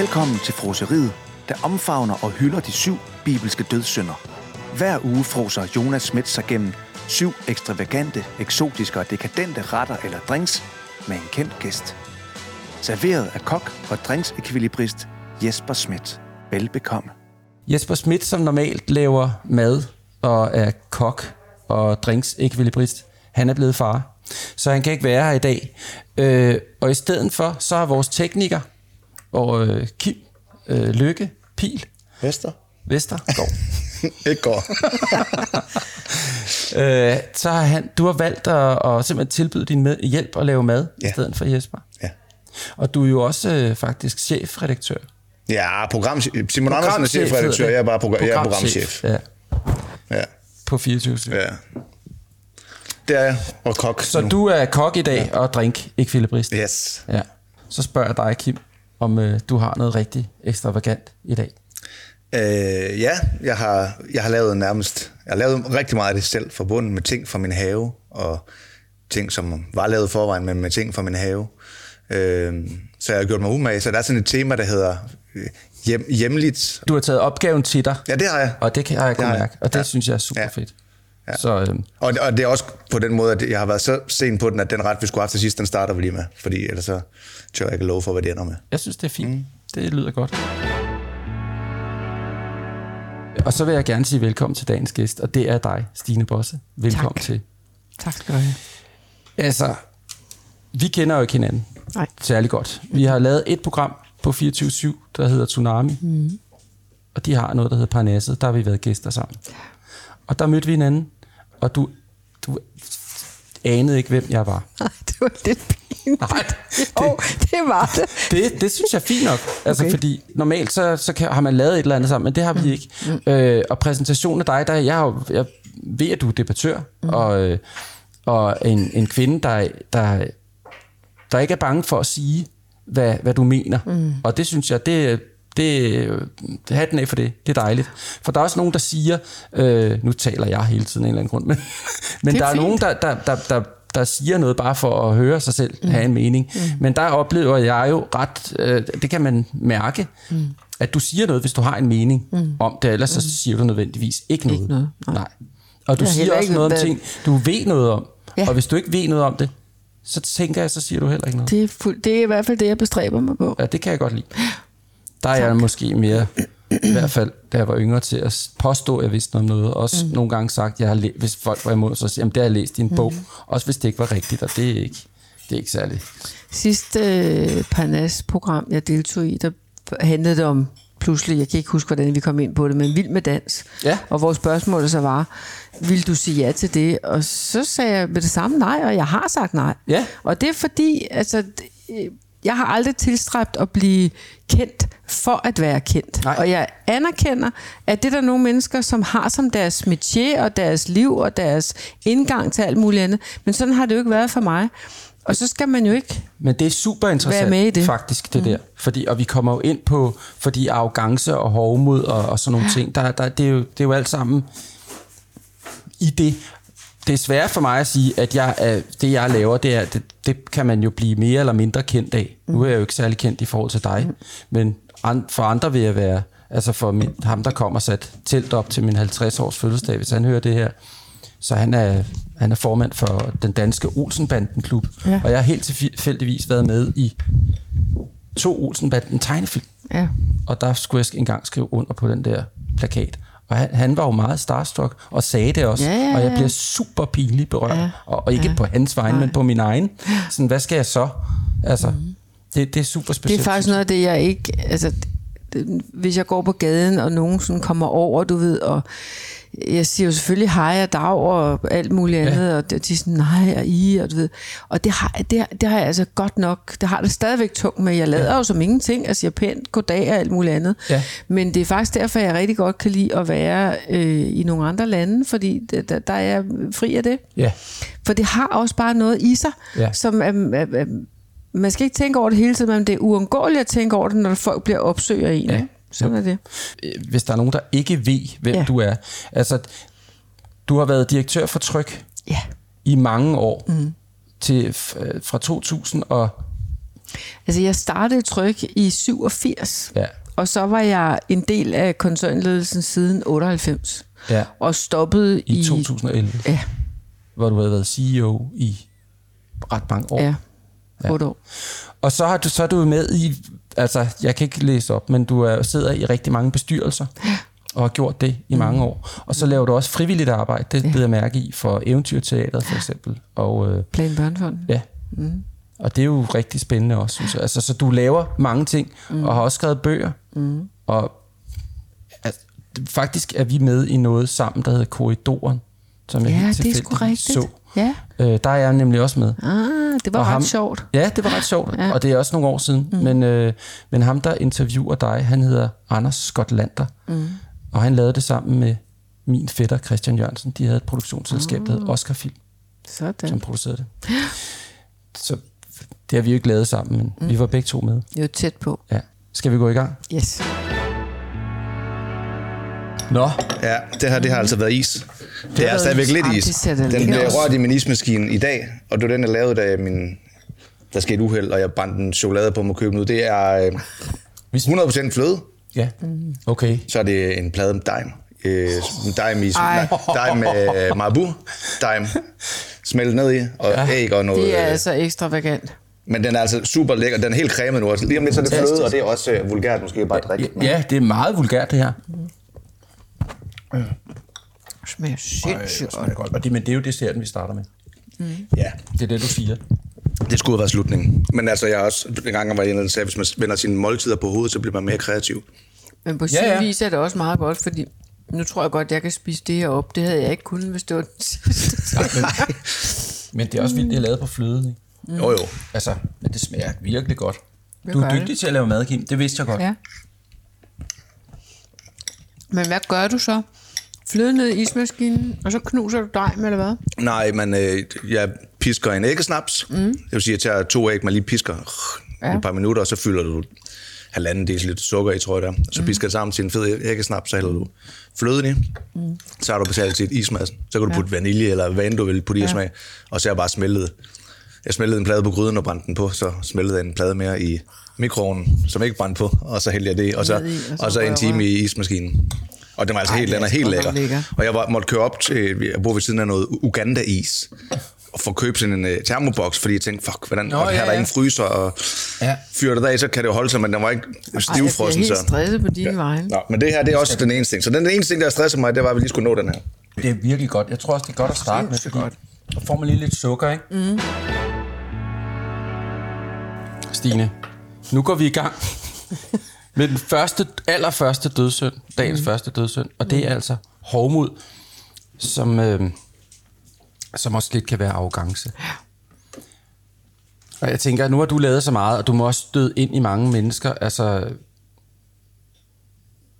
Velkommen til froseriet, der omfavner og hylder de syv bibelske dødssynder. Hver uge froser Jonas Schmidt sig gennem syv ekstravagante, eksotiske og dekadente retter eller drinks med en kendt gæst. Serveret af kok og drinksekvilibrist Jesper Schmidt. Velbekomme. Jesper Schmidt, som normalt laver mad og er kok og drinks ekvilibrist, han er blevet far. Så han kan ikke være her i dag. Øh, og i stedet for, så har vores tekniker og øh, Kim øh, Lykke Pil Vester? Vester går. Ikke går. øh, så har han, du har valgt at, at simpelthen tilbyde din med, hjælp at lave mad ja. i Ja. stedet for Jesper. Ja. Og du er jo også øh, faktisk chefredaktør. Ja, program, Simon Andersen er chefredaktør, jeg er bare program, jeg er programchef. Ja, Ja, på 24 ja. Det er jeg, og kok. Så nu. du er kok i dag og drink ekvilibrist. Yes. Ja. Så spørger jeg dig, Kim, om øh, du har noget rigtig ekstravagant i dag. Øh, ja, jeg har, jeg har lavet nærmest, jeg har lavet rigtig meget af det selv, forbundet med ting fra min have, og ting, som var lavet forvejen, men med ting fra min have. Øh, så jeg har gjort mig umage, så der er sådan et tema, der hedder øh, hjem, hjemligt. Du har taget opgaven til dig, Ja, det har jeg. og det kan jeg Det kunne jeg. mærke, og det Ja. synes jeg er super Ja. fedt. Ja. Så øh, Og, og det er også på den måde, at jeg har været så sen på den, at den ret, vi skulle have til sidst, den starter vi lige med. Fordi ellers så tør jeg ikke love for, hvad det ender med. jeg synes, det er fint. Mm. Det lyder godt. Og så vil jeg gerne sige velkommen til dagens gæst, og det er dig, Stine Bosse. Velkommen Tak. til. Tak skal du have. Altså, vi kender jo ikke hinanden Nej. særlig godt. Vi har lavet et program på 24-7, der hedder Tsunami. Mm. Og de har noget, der hedder Parnasset. Der har vi været gæster sammen. Og der mødte vi hinanden, og du, du anede ikke, hvem jeg var. Nej, det var lidt pinligt. Nej, Jo, det var det. Det, det synes jeg er fint nok. Altså, Okay. fordi normalt så, så kan, har man lavet et eller andet sammen, men det har vi ikke. Mm. Øh, og præsentationen af dig, der, jeg, jo- jeg ved, at du er debattør, mm. og, øh, og en, en kvinde, der, der, der ikke er bange for at sige, hvad, hvad du mener. Mm. Og det synes jeg, det, det, det hatten af for det. Det er dejligt. For der er også nogen, der siger, øh, nu taler jeg hele tiden af en eller anden grund, men, men er der er fint. nogen, der, der, der, der, der siger noget bare for at høre sig selv mm. have en mening. Mm. Men der oplever jeg jo ret, øh, det kan man mærke, mm. at du siger noget, hvis du har en mening mm. om det, ellers så siger du nødvendigvis ikke noget. noget, nej. nej. Og du Jeg siger også ikke noget om ting, du ved noget om. Ja. Og hvis du ikke ved noget om det, så tænker jeg, så siger du heller ikke noget. Det er, fuld, det er i hvert fald det, jeg bestræber mig på. Ja, det kan jeg godt lide. Der er jeg måske mere, i hvert fald, da jeg var yngre, til at påstå, at jeg vidste noget om noget. Også mm. nogle gange sagt, jeg har læ- hvis folk var imod, så siger jeg, det har jeg læst i en bog. Også hvis det ikke var rigtigt, og det er ikke, det er ikke særligt. Sidste øh, Parnas-program, jeg deltog i, der handlede det om pludselig, jeg kan ikke huske, hvordan vi kom ind på det, men vild med dans. Ja. Og vores spørgsmål så var, vil du sige ja til det? Og så sagde jeg med det samme nej, og jeg har sagt nej. Ja. Og det er fordi, altså, øh, jeg har aldrig tilstræbt at blive kendt for at være kendt. Nej. Og jeg anerkender, at det er der nogle mennesker, som har som deres métier og deres liv og deres indgang til alt muligt andet. Men sådan har det jo ikke været for mig. Og så skal man jo ikke Men det er super interessant, med i det. faktisk, det mm. der. Fordi, og vi kommer jo ind på, fordi arrogance og hovmod og, og sådan nogle ting, der, der, det, er jo, det er jo alt sammen i det. Det er svært for mig at sige, at jeg, det, jeg laver, det, er, det, det kan man jo blive mere eller mindre kendt af. Mm. Nu er jeg jo ikke særlig kendt i forhold til dig, mm. men an, for andre vil jeg være, altså for min, ham, der kommer sat telt op til min 50-års fødselsdag, hvis han hører det her, så han er, han er formand for den danske Olsenbanden-klub. Ja. Og jeg har helt tilfældigvis været med i to Olsenbanden tegnefilm. Ja. Og der skulle jeg engang skrive under på den der plakat. Og han, han var jo meget starstruck og sagde det også. Ja, ja, Og jeg ja. bliver super pinligt berørt. Ja. Og, og ikke Ja. på hans vegne, men på min egen. Sådan, hvad skal jeg så? Altså, det, det er super Det specielt. er faktisk noget af det, jeg ikke... Altså, det, hvis jeg går på gaden, og nogen sådan kommer over, du ved, og jeg siger jo selvfølgelig hej og dag og alt muligt andet, ja. og de er sådan nej og i, og du ved. Og det har, det, har- det har jeg altså godt nok, det har det stadigvæk tungt med. Jeg lader ja. jo som ingenting, og siger pænt goddag og alt muligt andet. Ja. Men det er faktisk derfor, jeg rigtig godt kan lide at være øh, i nogle andre lande, fordi der, der, er jeg fri af det. Ja, For det har også bare noget i sig, ja. som er, er, er, man skal ikke tænke over det hele tiden, men det er uundgåeligt at tænke over det, når folk bliver opsøger en. Ja. Ja. Sådan er det. Øh, hvis der er nogen, der ikke ved, hvem ja. Ja. du er. Altså, du har været direktør for Tryk Ja. i mange år. Mm. Til, øh, fra 2000 og Altså, jeg startede tryk i 87. Ja. Og så var jeg en del af koncernledelsen siden 98. Ja. Og stoppede i... I 2011, Ja, hvor du havde været CEO i ret mange år. ja. Otte år. Og så, har du, så er du med i, altså jeg kan ikke læse op, men du er, sidder i rigtig mange bestyrelser, og har gjort det i mange år. Og så laver du også frivilligt arbejde, det ja. jeg mærke i, for Eventyrteateret for eksempel. Og øh, Plan Børnefonden. ja, mm. og det er jo rigtig spændende også, synes jeg. Altså, så du laver mange ting, mm. og har også skrevet bøger. Mm. Og altså, faktisk er vi med i noget sammen, der hedder Korridoren, som jeg Ja, helt tilfældigt rigtigt. så. Ja. Øh, der er jeg nemlig også med. Ah, det var Og ret ham- sjovt. Ja, det var ret sjovt, ja. og det er også nogle år siden. Mm. Men, øh, men ham, der interviewer dig, han hedder Anders Skotlander. Mm. Og han lavede det sammen med min fætter Christian Jørgensen. De havde et produktionsselskab, der hed Oscar Film, Sådan. som producerede det. Så det har vi jo ikke lavet sammen, men mm. vi var begge to med. Jo tæt på. Ja. Skal vi gå i gang? Yes. Nå, Ja, det her det har altså været is. Det, det er stadigvæk is. lidt Ah, is. det Den blev ud. rørt i min ismaskine i dag, og det var den, jeg lavede, da min, der skete uheld, og jeg brændte en chokolade på mig købe nu. Det er øh, 100% fløde, ja. Okay. så er det en plade med dime. Øh, en dime, i, dime med øh, marabu, dime smeltet ned i, og ja. æg og noget. Det er øh, altså ekstravagant. Men den er altså super lækker. Den er helt cremet nu. Lige om lidt så er det fløde, og det er også øh, vulgært måske bare at drikke. Ja, det er meget vulgært, det her. Det smager sindssygt godt. godt. Og det, men det er jo desserten, vi starter med. Ja, Det er det, du siger. det skulle have været slutningen. Men altså, jeg har også, en gang var jeg sagde, hvis man vender sine måltider på hovedet, så bliver man mere kreativ. Men på Ja, sin ja. vis er det også meget godt, fordi nu tror jeg godt, jeg kan spise det her op. Det havde jeg ikke kunnet, hvis det var den sidste. Men det er også vildt, det er lavet på fløde. Ikke? Mm. Jo, jo. Altså, men det smager virkelig godt. Det Du er dygtig det. til at lave mad, Kim. Det vidste jeg godt. Ja. Men hvad gør du så? Fløde ned i ismaskinen, og så knuser du dejen, eller hvad? Nej, men øh, jeg pisker en æggesnaps. Mm. Det vil sige, at jeg tager to æg, man lige pisker ja. Ja. et par minutter, og så fylder du halvanden deciliter sukker i, tror jeg der. Så pisker det sammen til en fed æggesnaps, så hælder du fløden i. Mm. Så har du betalt til et ismassen. Så kan du putte vanilje, eller hvad end du vil putte i ja. smag. Og så er jeg bare smeltet. Jeg smeltede en plade på gryden og brændte den på, så smeltede jeg en plade mere i mikroovnen, som ikke brændte på, og så hældte jeg det i, og så, i, og så og så en time i ismaskinen. Og den var altså Ej, helt, den er helt lækker. lækker. Og jeg var, måtte køre op til, jeg bor ved siden af noget Uganda-is, og få købt sådan en uh, termoboks, fordi jeg tænkte, fuck, hvordan, Nå, Nå, her ja, er der ja. ingen fryser, og Ja. fyrer det af, så kan det jo holde sig, men den var ikke Ej, jeg stivfrossen. bliver Så. helt stresset på dine ja. vegne. Nå, men det her, det er også den eneste ting. Så den eneste ting, der stresser mig, det var, at vi lige skulle nå den her. Det er virkelig godt. Jeg tror også, det er godt at starte med, fordi godt. så får man lige lidt sukker, ikke? Mm. Stine, nu går vi i gang med den første, allerførste dødssynd, dagens mm. første dødssynd, og det er altså hovmod, som, øh, som også lidt kan være arrogance. Og jeg tænker, nu har du lavet så meget, og du må også støde ind i mange mennesker. Altså,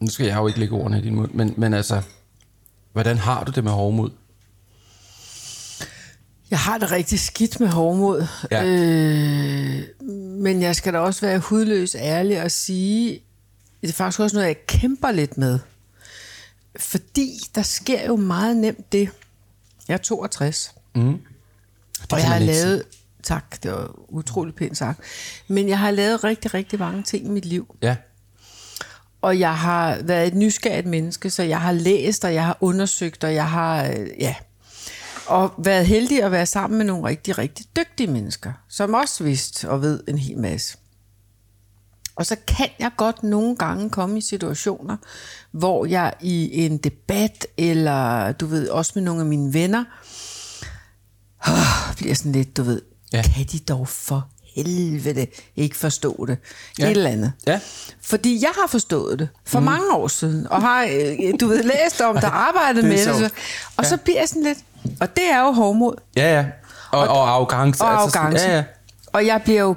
nu skal jeg jo ikke lægge ordene i din mund, men, men altså, hvordan har du det med hovmod? Jeg har det rigtig skidt med hårdmod. Ja. Øh, men jeg skal da også være hudløs ærlig og sige, det er faktisk også noget, jeg kæmper lidt med. Fordi der sker jo meget nemt det. Jeg er 62. Det og jeg har lavet... Tak, det var utrolig pænt sagt. Men jeg har lavet rigtig, rigtig mange ting i mit liv. Ja. Og jeg har været et nysgerrigt menneske, så jeg har læst, og jeg har undersøgt, og jeg har, øh, ja, og været heldig at være sammen med nogle rigtig, rigtig dygtige mennesker, som også vidste og ved en hel masse. Og så kan jeg godt nogle gange komme i situationer, hvor jeg i en debat, eller du ved, også med nogle af mine venner, øh, bliver sådan lidt, du ved, Ja. ja. kan de dog for helvede ikke forstå det? Ja. Ja. Et eller andet. Ja. Fordi jeg har forstået det for mm. mange år siden, og har, øh, du ved, læst om det, arbejdet det med det. sjovt. Så, og så bliver jeg sådan lidt, og det er jo hårdmod Ja, ja. Og, og arrogance. og altså arrogance. Ja, ja. Og jeg bliver jo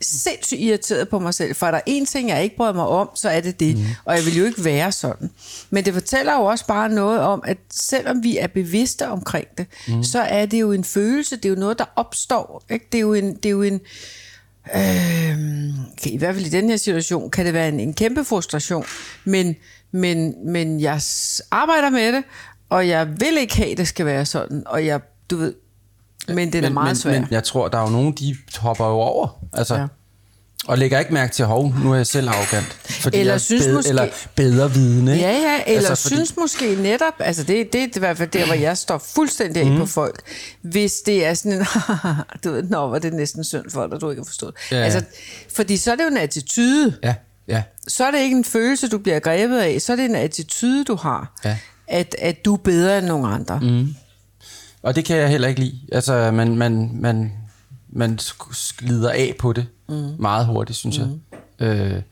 sindssygt irriteret på mig selv, for er der en ting, jeg ikke bryder mig om, så er det det. Mm. Og jeg vil jo ikke være sådan. Men det fortæller jo også bare noget om, at selvom vi er bevidste omkring det, mm. så er det jo en følelse, det er jo noget, der opstår. Ikke? Det er jo en... Det er jo en øh, i hvert fald i den her situation, kan det være en, en kæmpe frustration, men, men, men jeg arbejder med det, og jeg vil ikke have, at det skal være sådan, og jeg, du ved, men den er meget men, svær. Men jeg tror, der er jo nogen, de hopper jo over. Altså, ja. Og lægger ikke mærke til, hov, nu er jeg selv arrogant. Fordi Eller jeg er synes bedre, måske- Eller bedre vidne. ikke? Ja, ja, eller Altså, altså, synes måske netop, altså det, det er i hvert fald der, hvor jeg står fuldstændig Mhm. på folk, hvis det er sådan en, du ved, nå, hvor er det næsten synd for dig, du ikke har forstået. Ja, ja. Altså, fordi så er det jo en attitude. Ja, ja. Så er det ikke en følelse, du bliver grebet af, så er det en attitude, du har. Ja. At, at du er bedre end nogle andre. Mm. Og det kan jeg heller ikke lide. Altså, man, man, man, man glider af på det mm. meget hurtigt, synes mm. jeg. Øh,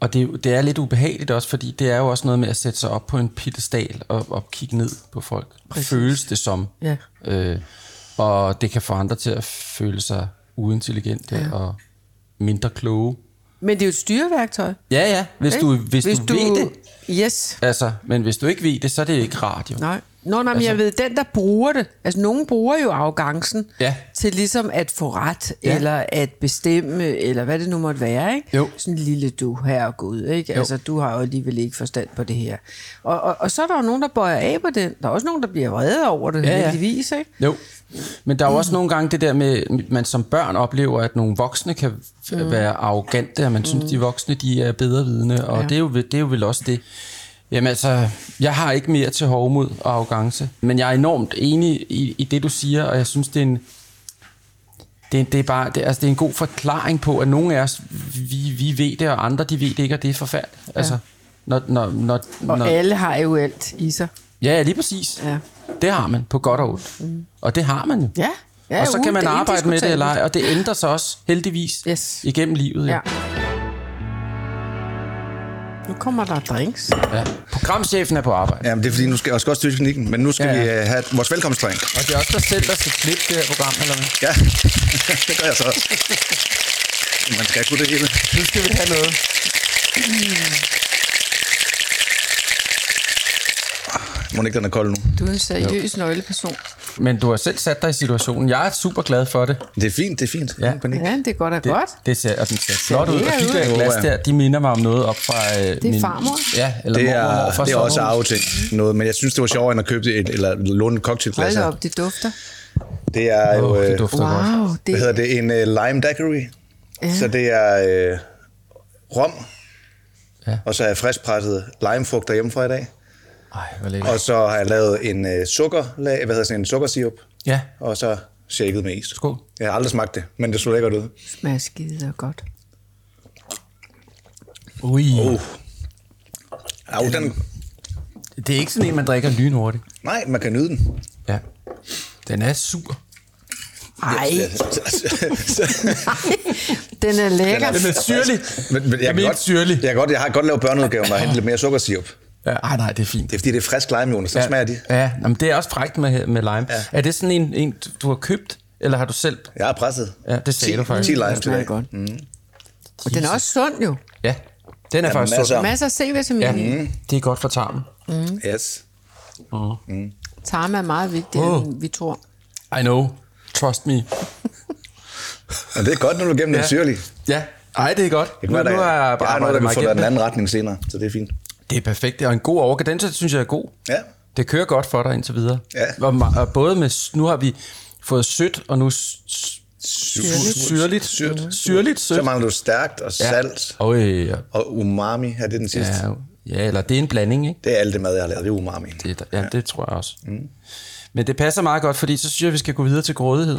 og det, er jo- det er lidt ubehageligt også, fordi det er jo også noget med at sætte sig op på en pittestal og, og kigge ned på folk. Præcis. Føles det som. Ja. Øh, og det kan få andre til at føle sig uintelligente ja. og mindre kloge. Men det er jo et styreværktøj. Ja, ja, hvis, ikke? du, hvis, hvis du, ved det. Yes. Altså, men hvis du ikke ved det, så er det ikke radio. Nej. Nå, nej, men jeg ved, den der bruger det, altså nogen bruger jo arrogancen Altså- Ja. til ligesom at få ret, Ja. eller at bestemme, eller hvad det nu måtte være, ikke? Jo. Sådan lille du, her Gud, ikke? Jo. Altså, du har jo alligevel ikke forstand på det her. Og, og, og så er der jo nogen, der bøjer af på den. Der er også nogen, der bliver vrede over det, Ja, ja, heldigvis, ikke? Jo, men der er jo også nogle gange det der med, man som børn oplever, at nogle voksne kan mm. være arrogante, og man synes, de voksne de er bedre vidne, og. Ja. det, er jo, det er jo vel også det. Jamen altså, jeg har ikke mere til hovmod og arrogance, men jeg er enormt enig i, i det, du siger, og jeg synes, det er en, det, er- det, er bare, det, altså, det er en god forklaring på, at nogle af os, vi, vi ved det, og andre, de ved det ikke, og det er forfærdeligt. Ja. Altså, når, når, når, Og når, alle har jo alt i sig. ja, lige præcis. Ja. Det har man, på godt og ondt. Mm. Og det har man jo. Ja. ja og så uden- kan man arbejde med det eller ej, og det ændrer sig også heldigvis Yes. igennem livet. Ja. Ja. Nu kommer der drinks. Ja. Programchefen er på arbejde. Jamen, det er fordi, nu skal jeg også styre teknikken, men nu skal Ja, ja, ja. vi uh, have vores velkomstdrink. Og det er også dig selv, der skal klippe det her program, eller hvad? Ja, det gør jeg så også. Man skal kunne det hele. Nu skal vi have noget. Må ikke, den er kold nu. Du er en seriøs nøgleperson. Men du har selv sat dig i situationen. Jeg er super glad for det. Det er fint, det er fint. Ja. Ja, det går da Det, godt. det ser, og den ser flot ud. Og de der glas der, de minder mig om noget op fra... Øh, det er farmor. Ja, eller Det mormor, er, morfars det er også arveting. Noget, men jeg synes, det var sjovere end at købe et, eller låne et cocktailglas Hold op, det dufter. Det er jo... Øh, det dufter godt. Wow, Hvad det hedder det? En uh, lime daiquiri. Ja. Så det er øh, rom, Ja. og så er jeg friskpresset limefrugter hjemmefra i dag. Ej, hvor lækkert. Og så har jeg lavet en uh, sukkerlag, hvad hedder sådan en sukkersirup, Ja, og så shaket med is. skål. Jeg har aldrig smagt det, men det så lækkert ud. smager skide godt. Ui. Uh. Au, den, Det er ikke sådan en, man drikker lynhurtigt. nej, man kan nyde den. Ja. Den er sur. Ej, den er lækker. Den er syrlig. men, men jeg, er kan godt, syrlig. jeg, godt, jeg har godt lavet børneudgaven, hvor jeg henter lidt mere sukkersirup. Ja, ej, nej, det er fint. Det er fordi, det er frisk lime, Jonas. Så ja. smager de. Ja, jamen, det er også frækt med, med lime. Ja. Er det sådan en, en, du har købt, eller har du selv? Jeg har presset. Ja, det sagde 10, du faktisk. 10 lime Det til dag. godt. Og den er også sund jo. Ja, den er Ja, faktisk masser. sund. Masser af C-vitamin Ja, i. det er godt for tarmen. Yes. Tarme er meget vigtigere, Åh. end vi tror. I know. Trust me. Og det er godt, når du er gennem ja. den syrlige. Ja, ej, det er godt. Det der, nu har jeg jeg har noget, der kan få dig den anden retning senere, så det er fint. Det er perfekt, og en god overgang. Den synes jeg er god. Ja. Det kører godt for dig indtil videre. Ja. Og, og både med, nu har vi fået sødt, og nu Syrligt. syrligt. Syrt. Syrligt, Så sødt. mangler du stærkt og salt Ja. Ja. og umami. Ja, det er den sidste. Ja, ja, eller det er en blanding, ikke? Det er alt det mad, jeg har lavet. Det er umami. Det, ja, det tror jeg også. Mm. Men det passer meget godt, fordi så synes jeg, at vi skal gå videre til grådighed.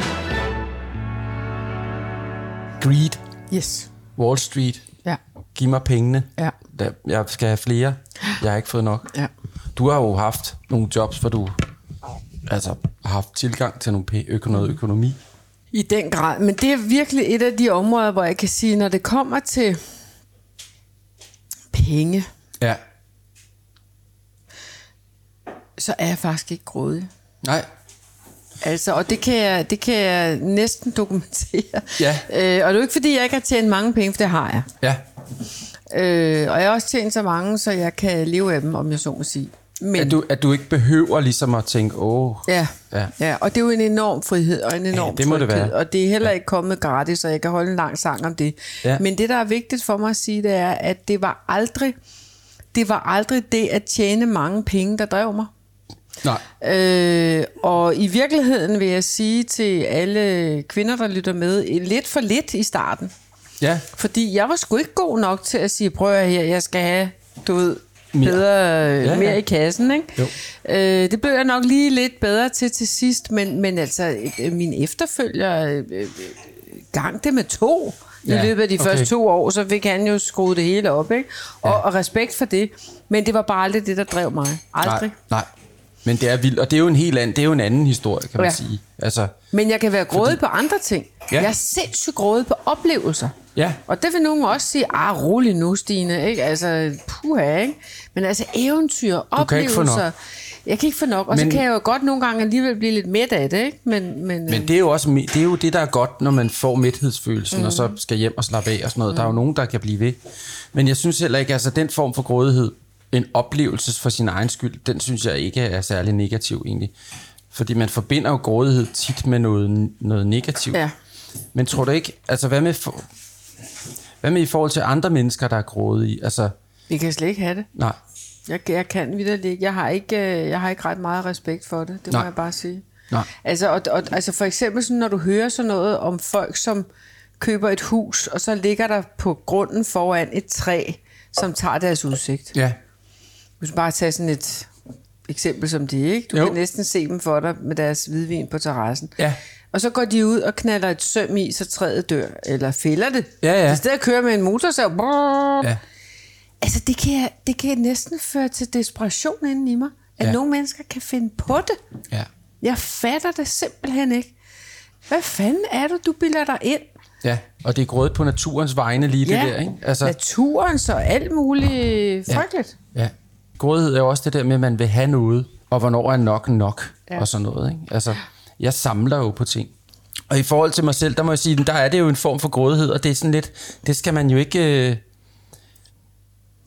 Greed. Yes. Wall Street. Giv mig pengene. Ja. Jeg skal have flere. Jeg har ikke fået nok. Ja. Du har jo haft nogle jobs, hvor du altså, har haft tilgang til nogle pe- øko- noget økonomi. I den grad. Men det er virkelig et af de områder, hvor jeg kan sige, når det kommer til penge, Ja. så er jeg faktisk ikke grådig. Nej. Altså, og det kan jeg, det kan jeg næsten dokumentere. Ja. Øh, og det er jo ikke, fordi jeg ikke har tjent mange penge, for det har jeg. Ja. Øh, og jeg har også tjent så mange, så jeg kan leve af dem, om jeg så må sige. Men, At du, at du ikke behøver ligesom at tænke, åh, Ja, Ja. ja. ja, og det er jo en enorm frihed og en enorm det må det tryghed, være. Og det er heller ikke kommet gratis, så jeg kan holde en lang sang om det. Ja. Men det, der er vigtigt for mig at sige, det er, at det var aldrig, det var aldrig det at tjene mange penge, der drev mig. nej. Øh, og i virkeligheden vil jeg sige til alle kvinder, der lytter med, lidt for lidt i starten. Ja. Fordi jeg var sgu ikke god nok til at sige, prøv at her, jeg skal have, du ved, Mere. bedre, Ja, ja, mere ja. i kassen, ikke? Jo. Øh, det blev jeg nok lige lidt bedre til til sidst, men, men altså, øh, min efterfølger øh, øh, gang det med to i Ja, løbet af de okay. første to år, så fik han jo skruet det hele op, ikke? Og, og respekt for det, men det var bare aldrig det, der drev mig. Aldrig. Nej, nej. Men det er vildt, og det er jo en helt anden, det er jo en anden historie, kan man Ja. sige. Altså, Men jeg kan være grådig på andre ting. Ja. Jeg er sindssygt grådig på oplevelser. Ja. Og det vil nogen også sige, ah, rolig nu, Stine. Ikke? Altså, puha, ikke? Men altså, eventyr, Du kan ikke få oplevelser. nok. Jeg kan ikke få nok. Og Men- så kan jeg jo godt nogle gange alligevel blive lidt mæt af det, ikke? Men, men, Men det er jo også det, er jo det der er godt, når man får mæthedsfølelsen, mm. og så skal hjem og slappe af og sådan noget. Mm. Der er jo nogen, der kan blive ved. Men jeg synes heller ikke, altså den form for grådighed, en oplevelse for sin egen skyld, den synes jeg ikke er særlig negativ egentlig. Fordi man forbinder jo grådighed tit med noget, noget negativt. Ja. Men tror du ikke, altså hvad med, for, hvad med i forhold til andre mennesker, der er grådige? Altså, vi kan slet ikke have det. nej. Jeg, jeg kan videre ikke. Jeg har ikke, øh, jeg har ikke ret meget respekt for det. Det må Nej. jeg bare sige. Nej. Altså, og, og, altså for eksempel, sådan, når du hører sådan noget om folk, som køber et hus, og så ligger der på grunden foran et træ, som tager deres udsigt. Ja. Hvis du bare tager sådan et eksempel som det, ikke? Du Jo. kan næsten se dem for dig med deres hvidvin på terrassen. Ja. Og så går de ud og knaller et søm i, så træet dør, eller fælder det. Ja, ja. I stedet at køre med en motorsav, brrr, Ja. Altså, det kan, det kan næsten føre til desperation inden i mig, at Ja. ja. nogle mennesker kan finde på det. Ja. Jeg fatter det simpelthen ikke. Hvad fanden er det, du bilder dig ind? Ja, og det er grådet på naturens vegne lige det der, ikke? Altså, naturen så alt muligt frygteligt. Ja. Grådighed er jo også det der med, at man vil have noget, og hvornår er nok nok, ja. Ja. og sådan noget. Ikke? Altså, jeg samler jo på ting. Og i forhold til mig selv, der må jeg sige, der er det jo en form for grådighed, og det er sådan lidt, det skal man jo ikke... Øh,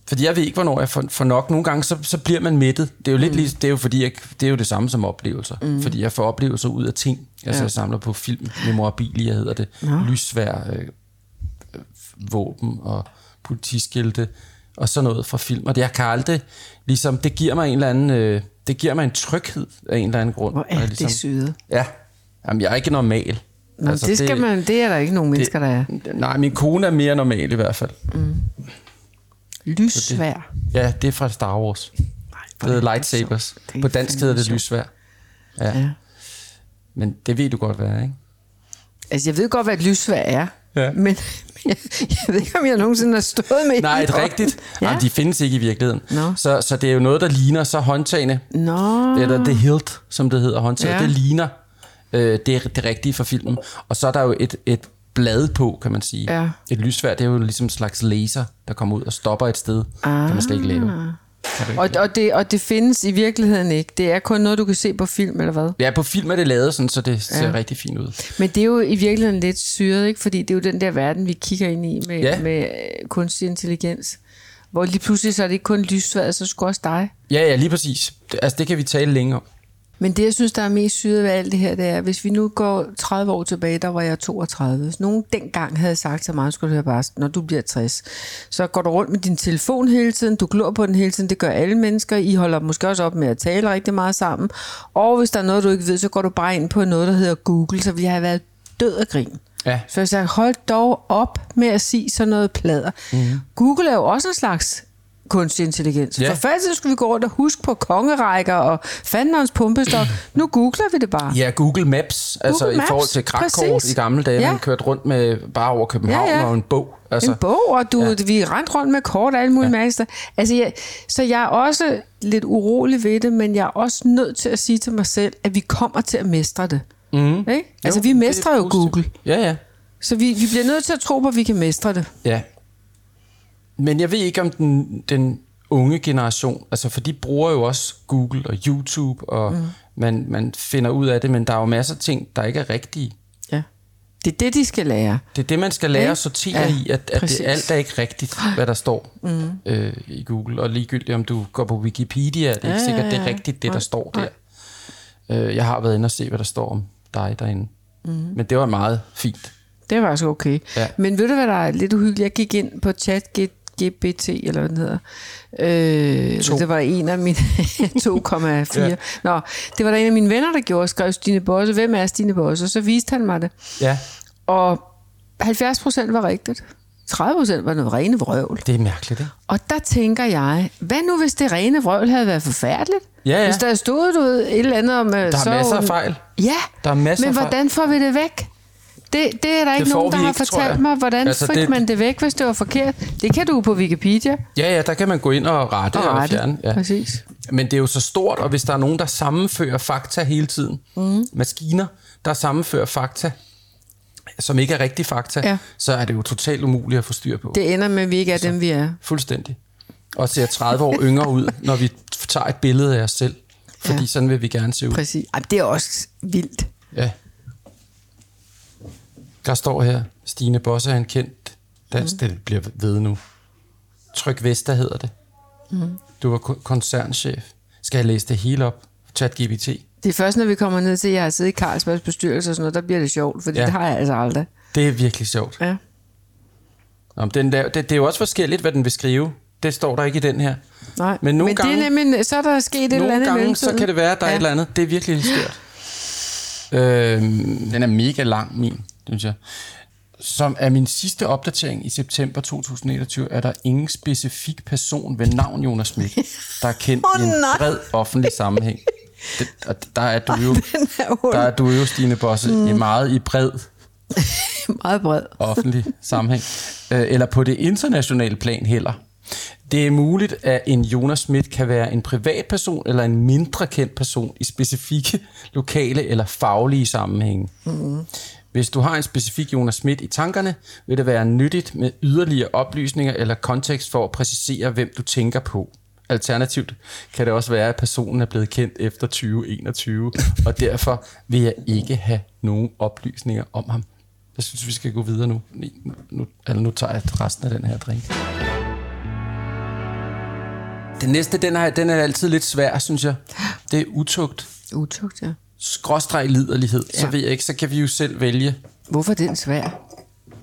fordi jeg ved ikke, hvornår jeg får, får nok. Nogle gange, så, så bliver man mættet. Det er jo lidt mm. lige, det er jo fordi, jeg, det er jo det samme som oplevelser. Mm. Fordi jeg får oplevelser ud af ting. Altså, Ja. jeg samler på film, memorabilia hedder det, Nå. lysvær, øh, øh, våben og politiskilte og sådan noget fra film. Og det jeg kan aldrig, ligesom, det giver mig en eller anden, øh, det giver mig en tryghed af en eller anden grund. Hvor Og er jeg det syde. Ja, Jamen, jeg er ikke normal. Nå, altså, det, skal man, det er der ikke nogen mennesker, der er. Nej, min kone er mere normal i hvert fald. Lyssvær. Ja, det er fra Star Wars. hvor Det hedder er det lightsabers. Det På dansk hedder det lysvær. Ja. Ja. Men det ved du godt, hvad er, ikke? Altså, jeg ved godt, hvad et lyssvær er. Ja. Men jeg, jeg ved ikke, om jeg nogensinde har stået med Nej, et rigtigt. Ja. Nej, de findes ikke i virkeligheden. Nå. Så, så det er jo noget, der ligner så håndtagene. Nå. Eller The Hilt, som det hedder, håndtaget. Ja. Ja. Det ligner øh, det, det rigtige for filmen. Og så er der jo et, et blad på, kan man sige. Ja. Et lysvær, det er jo ligesom en slags laser, der kommer ud og stopper et sted. Ah. Kan man slet ikke lave. Og, og, det, og det findes i virkeligheden ikke. Det er kun noget, du kan se på film, eller hvad? Ja, på film er det lavet sådan, så det ser Ja. rigtig fint ud. Men det er jo i virkeligheden lidt syret, ikke? Fordi det er jo den der verden, vi kigger ind i med, Ja. med øh, kunstig intelligens. Hvor lige pludselig så er det ikke kun lyssværet, så skulle også dig. Ja, ja, lige præcis. Altså, det kan vi tale længe om. Men det, jeg synes, der er mest syret ved alt det her, det er, hvis vi nu går 30 år tilbage, der var jeg 32. Hvis nogen dengang havde sagt til mig, skulle du høre bare, når du bliver 60, så går du rundt med din telefon hele tiden, du glor på den hele tiden, det gør alle mennesker, I holder måske også op med at tale rigtig meget sammen, og hvis der er noget, du ikke ved, så går du bare ind på noget, der hedder Google, så vi har været død af grin. Ja. Så jeg sagde, hold dog op med at sige sådan noget plader. Mm. Google er jo også en slags kunstig intelligens. Ja. Ja. For før skulle vi gå rundt og huske på kongerækker og fanderens pumpestok. Nu googler vi det bare. Ja, Google Maps, Google altså Maps, i forhold til krakkort i gamle dage, ja. Ja. man kørte rundt med bare over København Ja, ja. og en bog. Altså, En bog, og du, ja. vi rendte rundt med kort og alle mulige ja. master. Altså, jeg, så jeg er også lidt urolig ved det, men jeg er også nødt til at sige til mig selv, at vi kommer til at mestre det. Mm. Ikke? Altså, Jo, vi er mestrer jo positivt. Google. Ja, ja. Så vi, vi bliver nødt til at tro på, at vi kan mestre det. Ja. Men jeg ved ikke om den, den unge generation, altså for de bruger jo også Google og YouTube, og mm. man, man finder ud af det, men der er jo masser af ting, der ikke er rigtige. Ja. Det er det, de skal lære. Det er det, man skal lære Ikke? at sortere Ja, i, at, at det, alt er ikke rigtigt, hvad der står mm. øh, i Google. Og ligegyldigt om du går på Wikipedia, det er ikke Ja, sikkert, ja, det er ja. rigtigt, det der står der. Øh, jeg har været inde og se, hvad der står om dig derinde. Mm. Men det var meget fint. Det var faktisk okay. Ja. Men ved du, hvad der er lidt uhyggeligt? Jeg gik ind på chat GPT, eller hvad den hedder. Øh, To. det var en af mine 2,4. Ja. Nå, det var der en af mine venner, der gjorde, skrev Stine Bosse, hvem er Stine Bosse? Og så viste han mig det. Ja, Og 70 procent var rigtigt. 30 procent var noget rene vrøvl. Det er mærkeligt, ikke? Og der tænker jeg, hvad nu hvis det rene vrøvl havde været forfærdeligt? Ja, ja. Hvis der stod du et eller andet om... Der er masser af fejl. Ja, Der er masser men af fejl. hvordan får vi det væk? Det, det er der ikke får nogen, der har ikke, fortalt mig. Hvordan Altså, altså, fik det- man det væk, hvis det var forkert? Det kan du på Wikipedia. Ja, ja, der kan man gå ind og rette og, Og og rette. fjerne. Ja. Præcis. Men det er jo så stort, og hvis der er nogen, der sammenfører fakta hele tiden, mm. maskiner, der sammenfører fakta, som ikke er rigtig fakta, Ja. så er det jo totalt umuligt at få styr på. Det ender med, at vi ikke er dem, vi er. Fuldstændig. Og ser 30 år yngre ud, når vi tager et billede af os selv. Fordi Ja. sådan vil vi gerne se ud. Præcis. Ej, det er også vildt. Ja. Der står her, Stine Bosse er en kendt dansk, mm. det bliver ved nu. Tryk Vesta hedder det. Mm. Du var kon- koncernchef. Skal jeg læse det hele op? Chat GPT. Det er først, når vi kommer ned til, at jeg har siddet i Carlsbergs bestyrelse og sådan noget, der bliver det sjovt, for Ja. det har jeg altså aldrig. Det er virkelig sjovt. Ja. Nå, men den der, det, det er jo også forskelligt, hvad den vil skrive. Det står der ikke i den her. Nej. Men nogle Men gange, det er nemlig, så er der sket et eller andet gange så kan det være, at der ja. er et eller andet. Det er virkelig skørt. Øhm, den er mega lang, min, synes jeg. Som er min sidste opdatering i september 2021, er der ingen specifik person ved navn Jonas Schmidt, der er kendt Åh, i en bred offentlig sammenhæng. Det, og der er du jo, er der er du jo, Stine Bosse, mm. meget i bred meget bred. offentlig sammenhæng, øh, eller på det internationale plan heller. Det er muligt, at en Jonas Schmidt kan være en privatperson eller en mindre kendt person i specifikke lokale eller faglige sammenhænge. Mm. Hvis du har en specifik Jonas Schmidt i tankerne, vil det være nyttigt med yderligere oplysninger eller kontekst for at præcisere, hvem du tænker på. Alternativt kan det også være, at personen er blevet kendt efter 2021, og derfor vil jeg ikke have nogen oplysninger om ham. Jeg synes, vi skal gå videre nu. Nu, nu, altså, nu tager jeg resten af den her drink. Den næste, den er, den er altid lidt svær, synes jeg. Det er utugt. Utugt, ja. Skråstreg liderlighed. Ja. Så Ja. ved jeg ikke, så kan vi jo selv vælge. Hvorfor er den svær?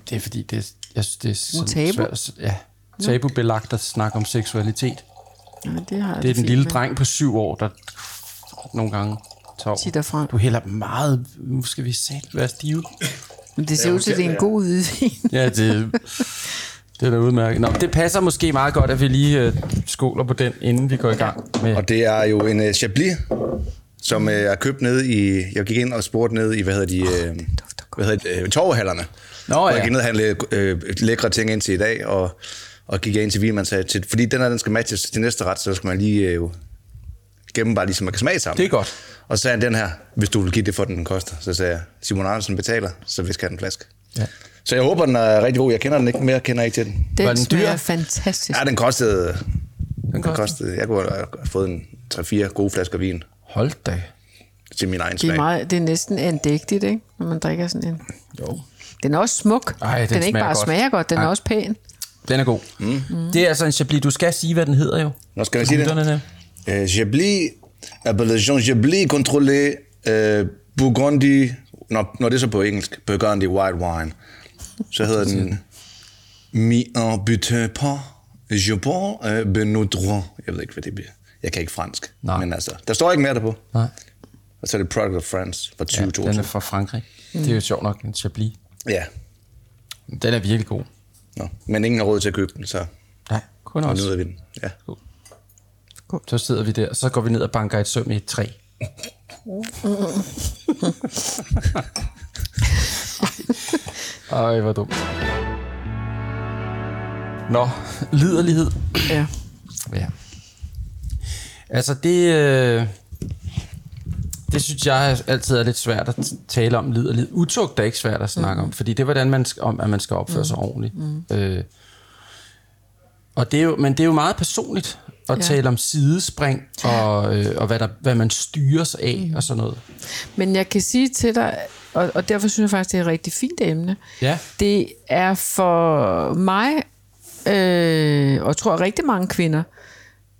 Det er fordi, det er, jeg synes, det er sådan tabu? svært. Ja, tabubelagt at snakke om seksualitet. Ja, det har Det er den lille med. dreng på syv år, der nogle gange tager frem. Du hælder meget... Nu skal vi sætte være stive. Men det ser ud til, at det er en god hvidvin. Ja, det, det er da udmærket. Nå, det passer måske meget godt, at vi lige øh, skåler på den, inden vi går i gang med... Og det er jo en uh, Chablis, som uh, er købt ned i... Jeg gik ind og spurgte ned i, hvad hedder de... Uh, hvad hedder det, uh, torvehallerne. Nå, Og ja. jeg gik ned og handlede uh, lækre ting ind til i dag, og, og gik jeg ind til Vilman sagde, til, fordi den her, den skal matches til næste ret, så skal man lige uh, gemme bare lige, så man kan smage sammen. Det er godt. Og så sagde han den her, hvis du vil give det for, den den koster. Så sagde jeg, Simon Andersen betaler, så vi skal have den flaske. Ja. Så jeg håber, den er rigtig god. Jeg kender den ikke mere, kender ikke til den. Var Den den dyr? smager fantastisk. Ja, den kostede... Den Den kostede, jeg kunne have fået en 3-4 gode flasker vin Hold da. til min egen Det er, smag. meget, det er næsten andægtigt, ikke? når man drikker sådan en. Jo. Den er også smuk. Ej, den den er ikke smager bare godt. smager godt, den Ej. er også pæn. Den er god. Mm. Det er altså en Chablis. Du skal sige, hvad den hedder jo. Nå, skal jeg sige det? Øh, Chablis, appellation Chablis contrôlé øh, Burgundy, når, når det er så på engelsk, Burgundy White Wine, så hedder den Mi en butin pas, je pense, euh, Benodron. Jeg ved ikke, hvad det bliver. Jeg kan ikke fransk. Nej. Men altså, der står ikke mere derpå. Nej. Og så er det Product of France fra Ja, den 2022. er fra Frankrig. Mm. Det er jo sjovt nok en Chablis. Ja. Den er virkelig god. Nå. Men ingen har råd til at købe den, så Nej, kun nu også. nyder vi den. Ja. Så sidder vi der, og så går vi ned og banker et søm i et træ. Ej, hvor dumt. Nå, liderlighed. Ja. Ja. Altså, det... Øh, det synes jeg altid er lidt svært at tale om liderlighed. Utugt er ikke svært at snakke mm. om, fordi det er, hvordan man, om, at man skal opføre sig ordentligt. Mm. Øh, og det er jo, men det er jo meget personligt at ja. tale om sidespring, og, øh, og hvad, der, hvad man styrer sig af, og sådan noget. Men jeg kan sige til dig, og, og derfor synes jeg faktisk, det er et rigtig fint emne. Ja. Det er for mig, øh, og jeg tror rigtig mange kvinder,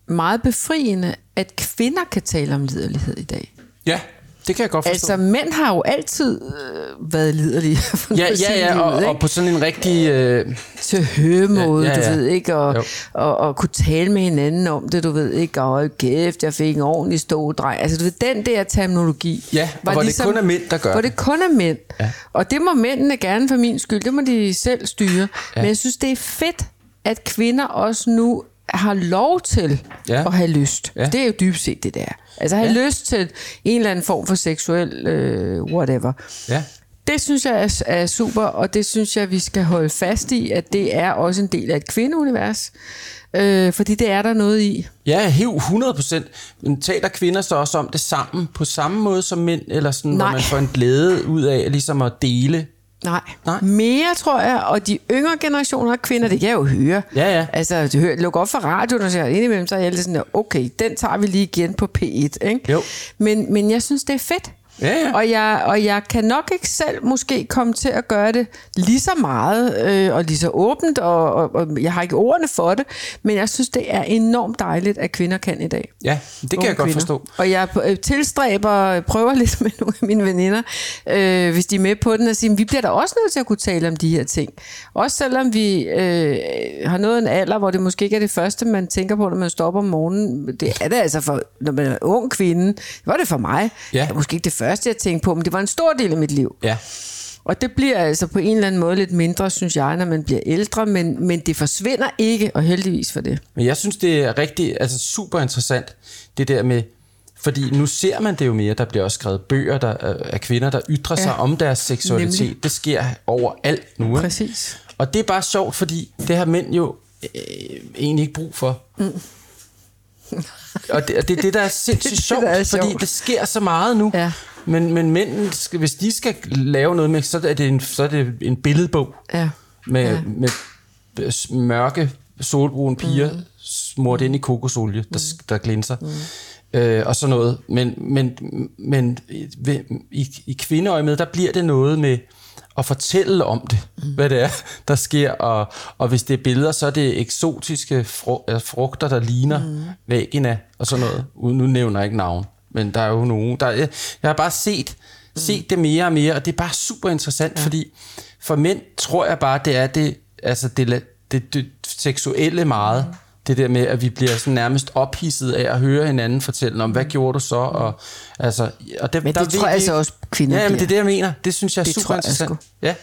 meget befriende, at kvinder kan tale om liderlighed i dag. Ja, det kan jeg godt forstå. Altså, mænd har jo altid øh, været liderlige. ja, ja, ja, og, ikke? og på sådan en rigtig... Øh, til høgemåde, Ja, ja, ja. du ved ikke, og, og, og kunne tale med hinanden om det, du ved ikke, og kæft, jeg fik en ordentlig stådrej. Altså, du ved, den der terminologi. Ja, og hvor det kun er mænd, der gør Hvor det. det kun er mænd. Ja. Og det må mændene gerne for min skyld, det må de selv styre. Ja. Men jeg synes, det er fedt, at kvinder også nu har lov til Ja. at have lyst. Ja. Det er jo dybt set det der. Altså have Ja. lyst til en eller anden form for seksuel øh, whatever. ja. Det synes jeg er, er super, og det synes jeg, vi skal holde fast i, at det er også en del af et kvindeunivers. Øh, fordi det er der noget i. Ja, helt 100 procent. Men taler kvinder så også om det sammen på samme måde som mænd, eller sådan, hvor Nej. man får en glæde ud af ligesom at dele? Nej. Nej. Mere, tror jeg, og de yngre generationer af kvinder, det kan jeg jo høre. Ja, ja. Altså, du hører, luk op for radioen og siger, indimellem, så er jeg lidt sådan, okay, den tager vi lige igen på P1, ikke? Jo. Men, men jeg synes, det er fedt. Ja, ja. Og, jeg, og jeg kan nok ikke selv måske komme til at gøre det lige så meget øh, og lige så åbent, og, og, og jeg har ikke ordene for det, men jeg synes, det er enormt dejligt, at kvinder kan i dag. Ja, det kan jeg godt kvinder. forstå. Og jeg øh, tilstræber, prøver lidt med nogle af mine veninder, øh, hvis de er med på den, at sige, vi bliver da også nødt til at kunne tale om de her ting. Også selvom vi øh, har nået en alder, hvor det måske ikke er det første, man tænker på, når man står op om morgenen. Det er det altså for, når man er ung kvinde. Det var det for mig. Ja. Det var måske ikke det første, jeg tænkte på, men det var en stor del af mit liv. Ja. Og det bliver altså på en eller anden måde lidt mindre, synes jeg, når man bliver ældre, men, men det forsvinder ikke, og heldigvis for det. Men jeg synes, det er rigtig, altså super interessant, det der med, fordi nu ser man det jo mere, der bliver også skrevet bøger der, øh, af kvinder, der ytrer sig Ja, om deres seksualitet. nemlig. Det sker overalt nu. Ikke? Præcis. Og det er bare sjovt, fordi det har mænd jo øh, egentlig ikke brug for. Mm. Og det, og det er det, der er sindssygt Det er det, sjovt, der er fordi sjovt. det sker så meget nu. Ja. Men, men mænd, skal, hvis de skal lave noget med, så er det en, så er det en billedbog Ja. med, Ja. med mørke solbrune piger mm. smurt ind i kokosolie, der, mm. der glinser. Mm. Øh, og sådan noget. Men, men, men i, i, kvindeøjemed, der bliver det noget med at fortælle om det, mm. hvad det er, der sker. Og, og hvis det er billeder, så er det eksotiske fru, frugter, der ligner mm. vagina og sådan noget. Nu nævner jeg ikke navn, men der er jo nogen. Der, jeg, jeg har bare set, mm. set det mere og mere, og det er bare super interessant, ja. fordi for mænd tror jeg bare, det er det, altså det, det, det seksuelle meget. Mm. Det der med, at vi bliver sådan nærmest ophidset af at høre hinanden fortælle om, hvad gjorde du så? Og, altså, og det, Men der det ved tror jeg ikke- så også, kvinder Ja, men det er det, jeg mener. Det synes jeg er Det super jeg interessant. sgu. Ja.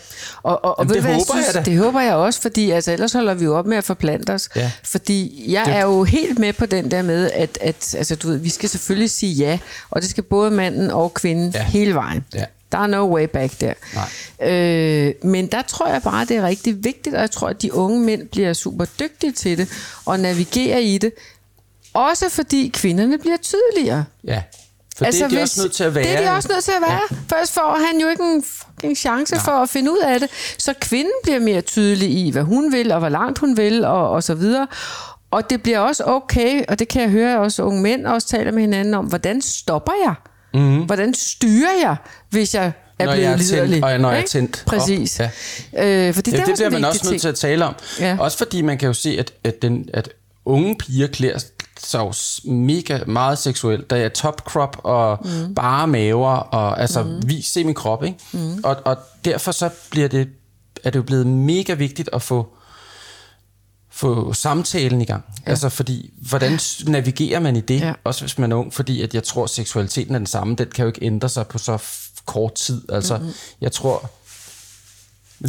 Og, og, og Jamen, det jeg håber jeg synes, da. Det håber jeg også, fordi altså, ellers holder vi jo op med at forplante os. Ja. Fordi jeg Det- er jo helt med på den der med, at, at altså, du ved, vi skal selvfølgelig sige ja, og det skal både manden og kvinden ja. hele vejen. Ja. Der er no way back der. Nej. Øh, men der tror jeg bare, det er rigtig vigtigt, og jeg tror, at de unge mænd bliver super dygtige til det, og navigerer i det. Også fordi kvinderne bliver tydeligere. Ja. For altså, det er de også nødt til at være. Det er de også nødt til at være. Ja. Først får han jo ikke en fucking chance Nej. for at finde ud af det. Så kvinden bliver mere tydelig i, hvad hun vil, og hvor langt hun vil, og, og så videre. Og det bliver også okay, og det kan jeg høre også unge mænd også taler med hinanden om, hvordan stopper jeg? Mm. Hvordan styrer jeg, hvis jeg er. Når blevet jeg er tændt, liderlig? og når jeg er tændt op. Præcis. Ja. Øh, for det, Ja, det er bliver man også nødt til at tale om. Ja. Også fordi man kan jo se, at, at, den, at unge piger klæder sig jo s- mega meget seksuelt. Der er top crop og mm. bare maver og altså mm. vis se min krop, ikke? Mm. Og, og derfor så bliver det, er det jo blevet mega vigtigt at få få samtalen i gang. Ja. Altså fordi, hvordan navigerer man i det? Ja. Også hvis man er ung, fordi at jeg tror, at seksualiteten er den samme. Den kan jo ikke ændre sig på så kort tid. Altså, mm-hmm. jeg tror,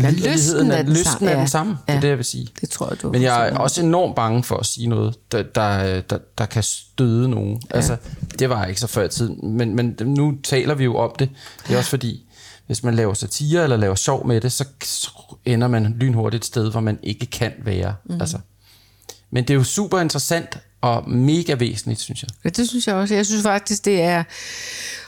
Ja, lysten er den lysten samme. er den Ja. samme. Det er Ja. det, jeg vil sige. Det tror jeg, du Men jeg er også enormt bange for at sige noget, der, der, der, der kan støde nogen. Ja. Altså, det var jeg ikke så før i tiden. Men, men nu taler vi jo om det. Det er også fordi, hvis man laver satire eller laver sjov med det, så ender man lynhurtigt et sted, hvor man ikke kan være. Mm. Altså. Men det er jo super interessant og mega væsentligt, synes jeg. Ja, det synes jeg også. Jeg synes faktisk, det er...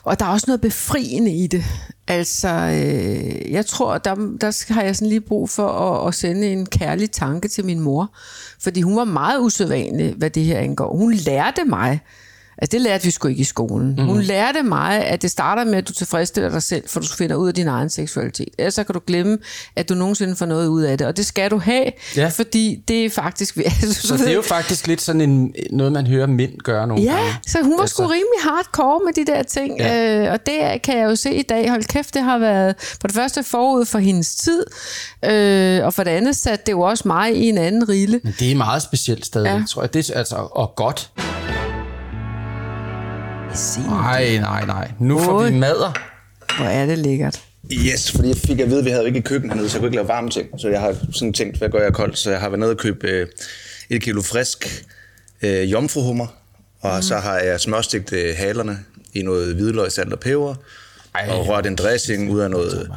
Og der er også noget befriende i det. Altså, øh, jeg tror, der, der har jeg sådan lige brug for at, at sende en kærlig tanke til min mor. Fordi hun var meget usædvanlig, hvad det her angår. Hun lærte mig Altså, det lærte vi sgu ikke i skolen. Mm. Hun lærte mig, at det starter med, at du tilfredsstiller dig selv, for du finder ud af din egen seksualitet. Ellers så kan du glemme, at du nogensinde får noget ud af det. Og det skal du have, Ja. fordi det er faktisk... Så det er jo faktisk lidt sådan en, noget, man hører mænd gøre nogle gange. Ja, så hun var Altså. sgu rimelig hardcore med de der ting. Ja. Ja. Øh, og det kan jeg jo se i dag. Hold kæft, det har været for det første forud for hendes tid. Øh, og for det andet satte det jo også mig i en anden rille. Men det er meget specielt stadig, ja. Ja. tror jeg. Det er altså, og godt. Nej, nej, nej. Nu får vi madder. hvor er det lækkert. Yes, fordi jeg fik at vide, at vi havde ikke et køkken hernede, så jeg kunne ikke lave varme ting. Så jeg har sådan tænkt, hvad gør jeg koldt? Så jeg har været nede og købe øh, et kilo frisk øh, jomfruhummer, og mm. så har jeg smørstegt øh, halerne i noget hvidløg, salt og peber, Ej. og rørt en dressing ud af noget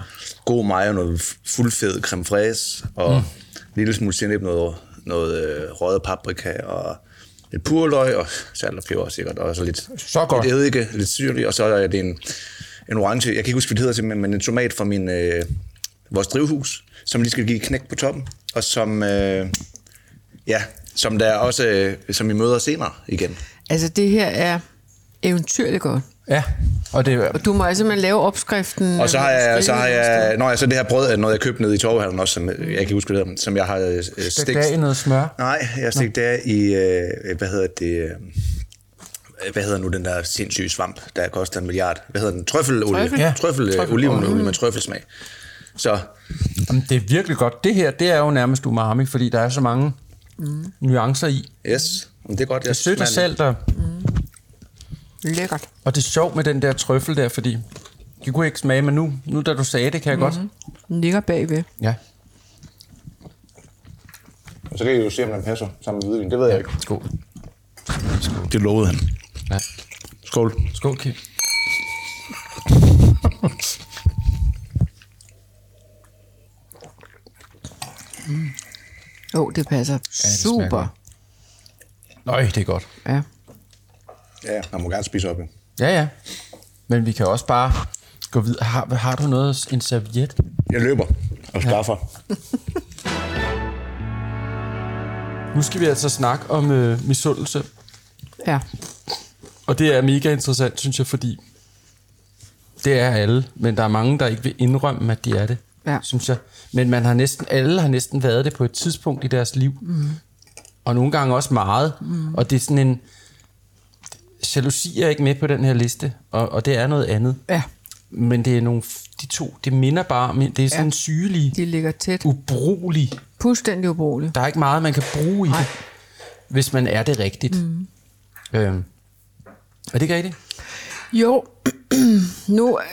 god mayo, noget fuldfed creme fraise, og mm. en lille smule sennep, noget, noget øh, røget paprika, og lidt purløg, og salt og peber sikkert, og så lidt, Så godt. lidt eddike, lidt syrlig, og så er det en, en orange, jeg kan ikke huske, hvad det hedder til, men en tomat fra min, øh, vores drivhus, som lige skal give knæk på toppen, og som, øh, ja, som der også, øh, som I møder senere igen. Altså, det her er eventyrligt godt. Ja, og det Og du må altså simpelthen lave opskriften. Og så har jeg, så har jeg, når jeg så det her brød er noget, jeg købte nede i Torvehallen også, som jeg kan ikke huske, det hedder, som jeg har øh, Stik stegt. af i noget smør. Nej, jeg har stegt der i, øh, hvad hedder det, øh, hvad hedder nu den der sindssyge svamp, der koster en milliard? Hvad hedder den? Trøffelolie. Trøffel. Ja. Trøffel, øh, olivenolie med trøffelsmag. Så Jamen, det er virkelig godt. Det her, det er jo nærmest umami, fordi der er så mange mm. nuancer i. yes, Men det er godt. Det er sødt og salt, og, Lækkert. og det er sjovt med den der trøffel der, fordi det kunne jeg ikke smage, men nu, nu da du sagde det, kan jeg mm. godt. Den ligger bagved. Ja, Og så kan I jo se, om den passer sammen med hvidvin. Det ved jeg ikke. skål. Det lovede han. Ja. Skål. Skål, Kim. Jo, oh, det passer det smager super. godt. Nøj, det er godt. Ja. Ja, man må gerne spise op. jo. Ja, ja. Men vi kan også bare gå videre. Har, har du noget, en serviet? Jeg løber og skaffer. Nu skal vi altså snakke om øh, misundelse. ja. Og det er mega interessant, synes jeg, fordi det er alle, men der er mange, der ikke vil indrømme, at de er det, Ja. synes jeg. Men man har næsten, alle har næsten været det på et tidspunkt i deres liv. Mm. Og nogle gange også meget. Mm. Og det er sådan en... Jalousi er ikke med på den her liste, og, og det er noget andet. Ja, Men det er nogle, de to, det minder bare om, det er sådan Ja. ja. sygelig, de ligger tæt. ubrugelig. Fuldstændig ubrugeligt. Der er ikke meget, man kan bruge i Nej. det, hvis man er det rigtigt. Mm. Øhm. Er det ikke rigtigt? Jo, nu øh,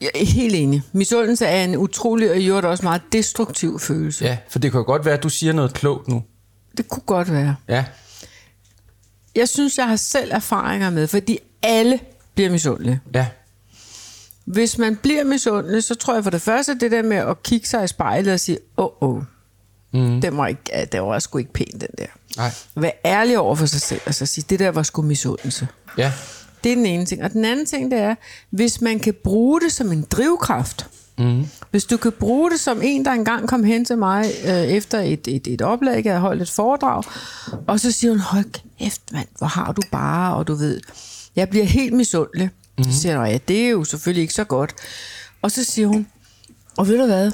jeg er helt enig. Misundelse er en utrolig og i øvrigt også meget destruktiv følelse. Ja, for det kan jo godt være, at du siger noget klogt nu. Det kunne godt være. Ja, Jeg synes, jeg har selv erfaringer med, fordi alle bliver misundelige. ja, Hvis man bliver misundelig, så tror jeg for det første, det der med at kigge sig i spejlet og sige, åh, oh, oh, mm. den var, ikke, ja, den var sgu ikke pæn, den der. nej, Vær ærlig over for sig selv, og så sige, det der var sgu misundelse. ja, Det er den ene ting. Og den anden ting, det er, hvis man kan bruge det som en drivkraft. Mm. Hvis du kan bruge det som en, der engang kom hen til mig øh, efter et, et, et oplæg, jeg havde holdt et foredrag, og så siger hun, hold kæft mand, hvor har du bare, og du ved, jeg bliver helt misundelig. Mm. Så siger jeg, ja, det er jo selvfølgelig ikke så godt. Og så siger hun, og ved du hvad,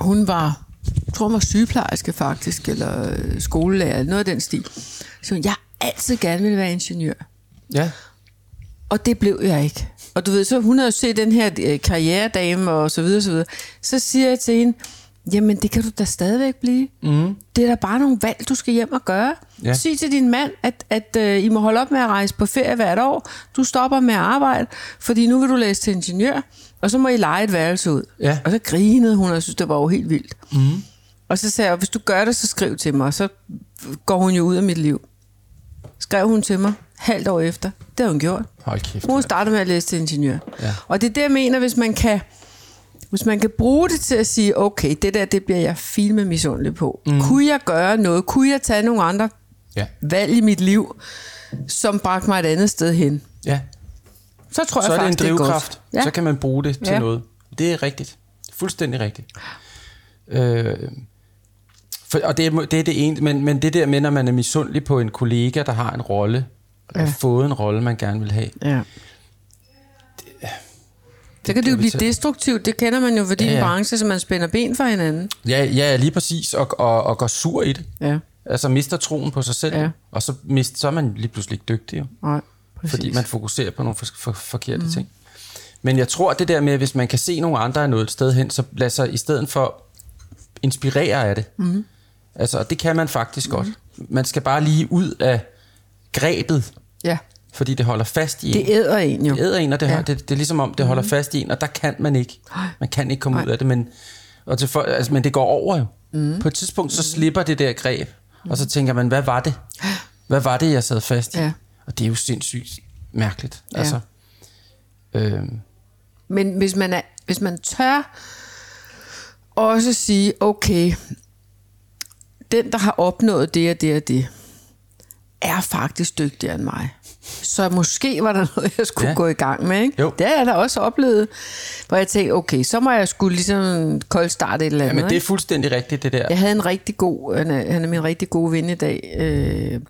hun var, jeg tror hun var sygeplejerske faktisk, eller øh, skolelærer, eller noget af den stil. Så siger hun, jeg altid gerne vil være ingeniør. ja, Og det blev jeg ikke. Og du ved, så hun havde jo set den her øh, karrieredame og så videre, så videre. Så siger jeg til hende, jamen det kan du da stadigvæk blive. Mm. Det er da bare nogle valg, du skal hjem og gøre. Ja. Sig til din mand, at, at uh, I må holde op med at rejse på ferie hvert år. Du stopper med at arbejde, fordi nu vil du læse til ingeniør, og så må I lege et værelse ud. Ja. Og så grinede hun, og jeg synes, det var jo helt vildt. Mm. Og så sagde jeg, hvis du gør det, så skriv til mig. Og så går hun jo ud af mit liv. Skrev hun til mig halvt år efter. Det har hun gjort. hold kæft. Hun startede med at læse til ingeniør. Ja. Og det er det, jeg mener, hvis man kan hvis man kan bruge det til at sige, okay, det der, det bliver jeg filme misundelig på. Mm. Kunne jeg gøre noget? Kunne jeg tage nogle andre Ja, valg i mit liv, som bragte mig et andet sted hen? ja. Så tror Så er jeg det en faktisk, det er drivkraft. godt. Ja. Så kan man bruge det til Ja. noget. Det er rigtigt. Fuldstændig rigtigt. Øh, for, og det er, det er det ene, men, men det der med, når man er misundelig på en kollega, der har en rolle, ja. fået en rolle, man gerne vil have. Ja. Så kan det jo blive destruktivt. Det kender man jo for din ja, ja. branche, så man spænder ben for hinanden. Ja, ja lige præcis. Og, og, og går sur i det. Ja. Altså mister troen på sig selv. Ja. Og så, mist, så er man lige pludselig ikke dygtig. Jo. Nej, præcis. Fordi man fokuserer på nogle for, for, forkerte mm. ting. Men jeg tror, det der med, hvis man kan se nogle andre noget et sted hen, så lad sig i stedet for inspirere af det. Mm. Altså, det kan man faktisk mm. godt. Man skal bare lige ud af grebet, Ja. fordi det holder fast i en. Det æder en jo. Det æder en, og det, ja. Det, det er ligesom om, det holder fast i en, og der kan man ikke. Man kan ikke komme Nej. ud af det, men, og til, for, altså, men det går over jo. Mm. På et tidspunkt, så slipper det der greb, og så tænker man, hvad var det? Hvad var det, jeg sad fast i? Ja. Og det er jo sindssygt mærkeligt. Ja. Altså, øhm, Men hvis man, er, hvis man tør også sige, okay, den, der har opnået det og det og det, faktisk dygtigere end mig. Så måske var der noget, jeg skulle Ja. ja. gå i gang med. Ikke? Jo. Det har jeg da også oplevet, hvor jeg tænkte, okay, så må jeg skulle ligesom koldstarte et eller ja, andet. men det er fuldstændig rigtigt, det der. Jeg havde en rigtig god, han er, han er min rigtig gode ven i dag, øh,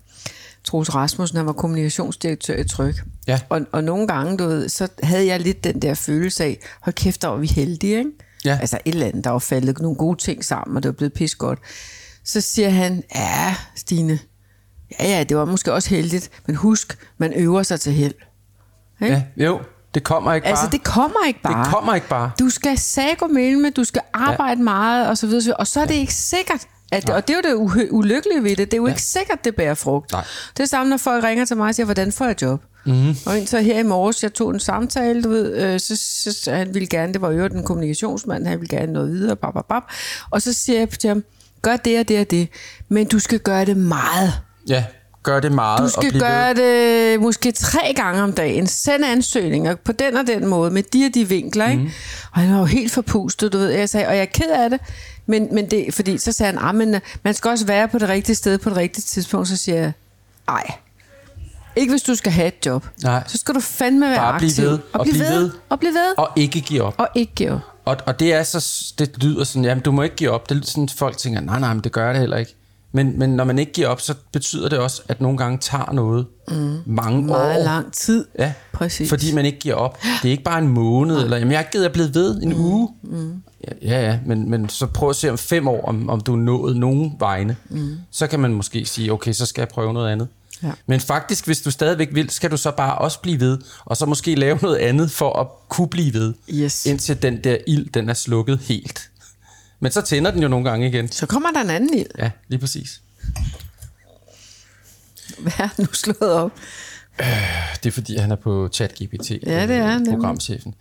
Troels Rasmussen, han var kommunikationsdirektør i Tryk. Ja. Og, og nogle gange, du ved, så havde jeg lidt den der følelse af, hold kæft, der var vi heldige, ikke? Ja. Altså et eller andet, der var faldet nogle gode ting sammen, og det var blevet pis godt. Så siger han, ja, Stine, ja, ja, det var måske også heldigt, men husk, man øver sig til held. Ikke? Ja, jo, det kommer ikke bare. Altså, det kommer ikke bare. Det kommer ikke bare. Du skal sago med, du skal arbejde ja. meget, og så videre. Og så er det ikke sikkert, at, og det er jo det ulykkelige ved det, det er jo ja. ikke sikkert, det bærer frugt. Nej. Det er samme, når folk ringer til mig og siger, hvordan får jeg job? Mm-hmm. Og indtil her i morges, jeg tog en samtale, du ved, øh, så, så, så han ville gerne, det var jo den kommunikationsmand, han ville gerne noget videre, bap, bap, bap. og så siger jeg til ham, gør det og det og det, men du skal gøre det meget. Ja, gør det meget Du og skal blive gøre ved. det måske tre gange om dagen. Send ansøgninger på den og den måde, med de og de vinkler. Ikke? Mhm. Og han var jo helt forpustet, du ved. Jeg sagde, og jeg er ked af det. Men, men det, fordi så sagde han, ah, men øh, man skal også være på det rigtige sted på det rigtige tidspunkt. Så siger jeg, ej. Ikke hvis du skal have et job. Nej. Så skal du fandme være Bare blive aktiv. ved, Og, og blive blive ved. ved. Og blive ved. Og ikke give op. Og ikke give op. Og, og det er så, det lyder sådan, jamen du må ikke give op. Det er sådan, folk tænker, nej, nej, men det gør det heller ikke. Men, men når man ikke giver op, så betyder det også, at nogle gange tager noget mm. mange Meget år. lang tid. Ja, Præcis. fordi man ikke giver op. Det er ikke bare en måned, eller jamen, jeg gider blive ved en mm. uge. Mm. Ja, ja, men, men så prøv at se om fem år, om, om du er nået nogen vegne. Mm. Så kan man måske sige, okay, så skal jeg prøve noget andet. Ja. Men faktisk, hvis du stadigvæk vil, skal du så bare også blive ved, og så måske lave noget andet for at kunne blive ved, Yes. indtil den der ild, den er slukket helt. Men så tænder den jo nogle gange igen. Så kommer der en anden ild. Ja, lige præcis. Hvad er nu slået op? Det er fordi, han er på ChatGPT. Ja, det er han nemlig. Programchefen.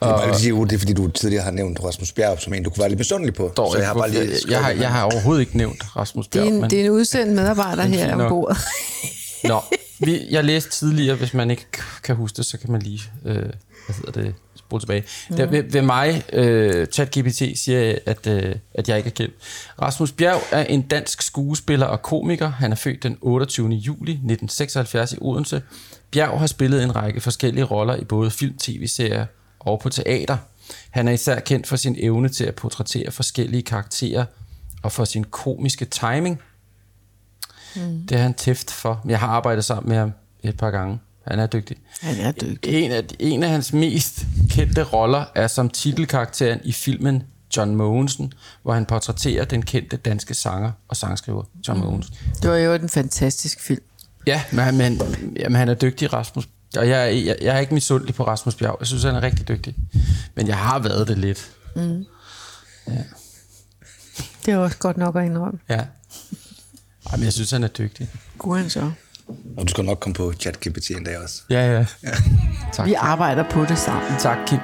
Jeg vil bare lige sige, Ute, det er fordi, du tidligere har nævnt Rasmus Bjerg som en, du kunne være lidt misundelig på. Dog, så jeg har bare lige jeg, har, jeg har overhovedet ikke nævnt Rasmus Det er Bjerg. en, men- det er en udsendt medarbejder her om nok. bordet. Nå, vi, jeg læste tidligere, hvis man ikke kan huske det, så kan man lige, øh, hvad hedder det, spole tilbage. Mm. Der, ved, ved mig, øh, ChatGPT siger, at, øh, at jeg ikke er kendt. Rasmus Bjerg er en dansk skuespiller og komiker. Han er født den 28. juli 1976 i Odense. Bjerg har spillet en række forskellige roller i både film, tv-serier og på teater. Han er især kendt for sin evne til at portrættere forskellige karakterer og for sin komiske timing. Mm. Det er han tæft for. Jeg har arbejdet sammen med ham et par gange. Han er dygtig. Han er dygtig. En af, en af hans mest kendte roller er som titelkarakteren i filmen John Mogensen, hvor han portrætterer den kendte danske sanger og sangskriver John mm. Mogensen. Det var jo en fantastisk film. Ja, men, men jamen, han er dygtig, Rasmus. Og jeg, er- jeg, jeg er ikke misundelig på Rasmus Bjerg. Jeg synes, han er rigtig dygtig. Men jeg har været det lidt. Det er også godt nok at indrømme. Ja. Ej, men jeg synes, han er dygtig. God han så. Og du skal nok komme på ChatGPT en dag også. Ja, ja. Tak. Vi arbejder på det sammen. Tak, Kim.